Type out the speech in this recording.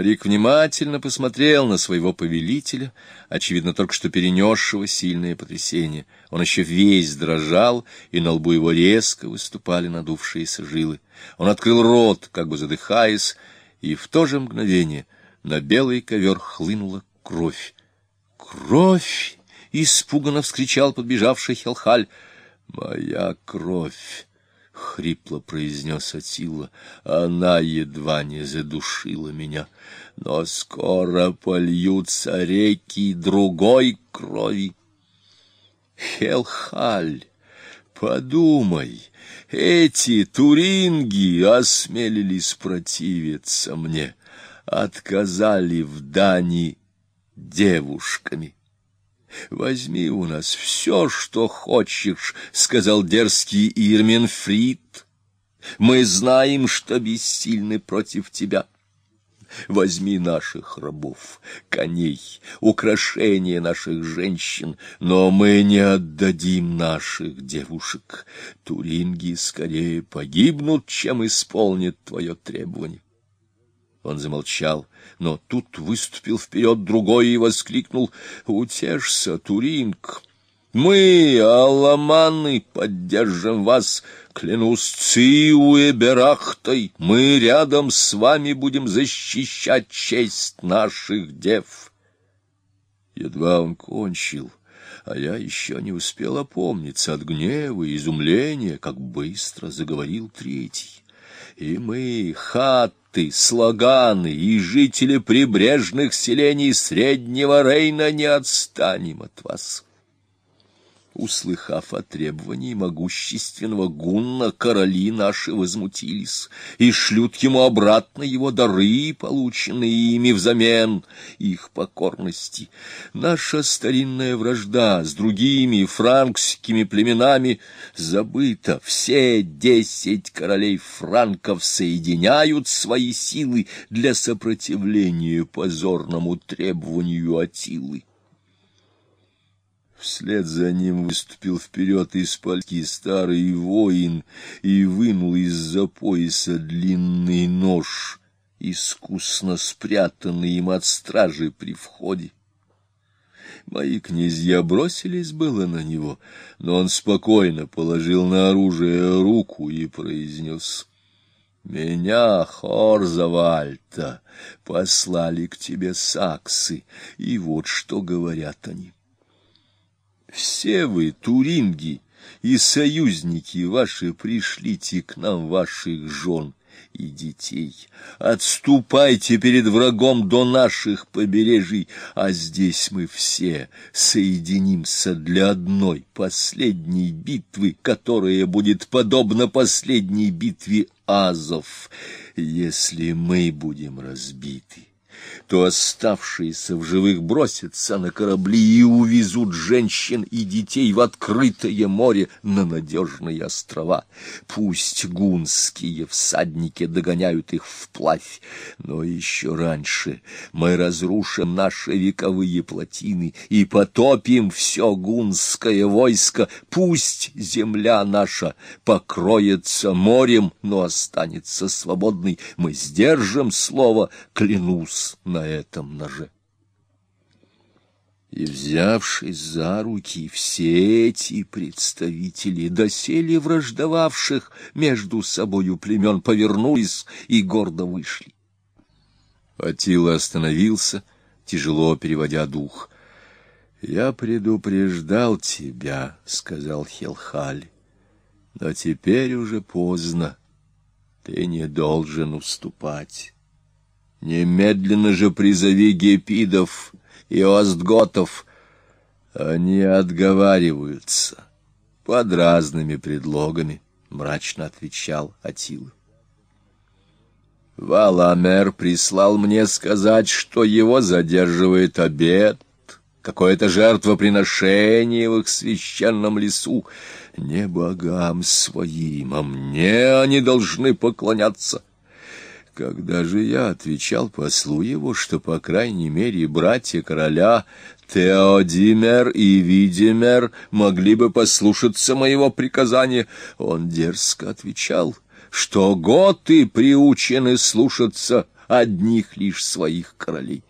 Старик внимательно посмотрел на своего повелителя, очевидно, только что перенесшего сильное потрясение. Он еще весь дрожал, и на лбу его резко выступали надувшиеся жилы. Он открыл рот, как бы задыхаясь, и в то же мгновение на белый ковер хлынула кровь. «Кровь!» — испуганно вскричал подбежавший Хелхаль. «Моя кровь!» — хрипло произнес Атила. Она едва не задушила меня. Но скоро польются реки другой крови. Хелхаль, подумай, эти туринги осмелились противиться мне, отказали в дани девушками. «Возьми у нас все, что хочешь», — сказал дерзкий Ирменфрид. «Мы знаем, что бессильны против тебя». Возьми наших рабов, коней, украшения наших женщин, но мы не отдадим наших девушек. Туринги скорее погибнут, чем исполнят твое требование. Он замолчал, но тут выступил вперед другой и воскликнул «Утешься, Туринг!» Мы, алламаны, поддержим вас, клянусь Циуэ Берахтой, мы рядом с вами будем защищать честь наших дев. Едва он кончил, а я еще не успел опомниться от гнева и изумления, как быстро заговорил третий. И мы, хаты, слоганы и жители прибрежных селений Среднего Рейна не отстанем от вас. Услыхав о требовании могущественного гунна, короли наши возмутились и шлют ему обратно его дары, полученные ими взамен их покорности. Наша старинная вражда с другими франкскими племенами забыта. Все десять королей франков соединяют свои силы для сопротивления позорному требованию Атилы. Вслед за ним выступил вперед из пальки старый воин и вынул из-за пояса длинный нож, искусно спрятанный им от стражи при входе. Мои князья бросились было на него, но он спокойно положил на оружие руку и произнес — меня, Хорзавальта, послали к тебе саксы, и вот что говорят они. Все вы, туринги, и союзники ваши, пришлите к нам ваших жен и детей. Отступайте перед врагом до наших побережий, а здесь мы все соединимся для одной последней битвы, которая будет подобна последней битве Азов, если мы будем разбиты то оставшиеся в живых бросятся на корабли и увезут женщин и детей в открытое море на надежные острова. Пусть гунские всадники догоняют их вплавь, но еще раньше мы разрушим наши вековые плотины и потопим все гунское войско. Пусть земля наша покроется морем, но останется свободной. Мы сдержим слово, клянусь на этом ноже. И, взявшись за руки, все эти представители, доселе враждовавших между собою племен, повернулись и гордо вышли. Атила остановился, тяжело переводя дух. — Я предупреждал тебя, — сказал Хелхаль, — но теперь уже поздно. Ты не должен уступать. Немедленно же призови гепидов и остготов. Они отговариваются под разными предлогами, — мрачно отвечал Атила. Валамер прислал мне сказать, что его задерживает обед, какое-то жертвоприношение в их священном лесу. Не богам своим, а мне они должны поклоняться. Когда же я отвечал послу его, что, по крайней мере, братья короля Теодимер и Видимер могли бы послушаться моего приказания, он дерзко отвечал, что готы приучены слушаться одних лишь своих королей.